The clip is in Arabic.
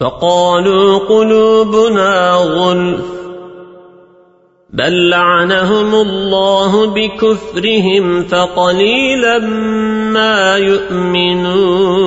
فقالوا قلوبنا غلف بل لعنهم الله بكفرهم فقليلا ما يؤمنون.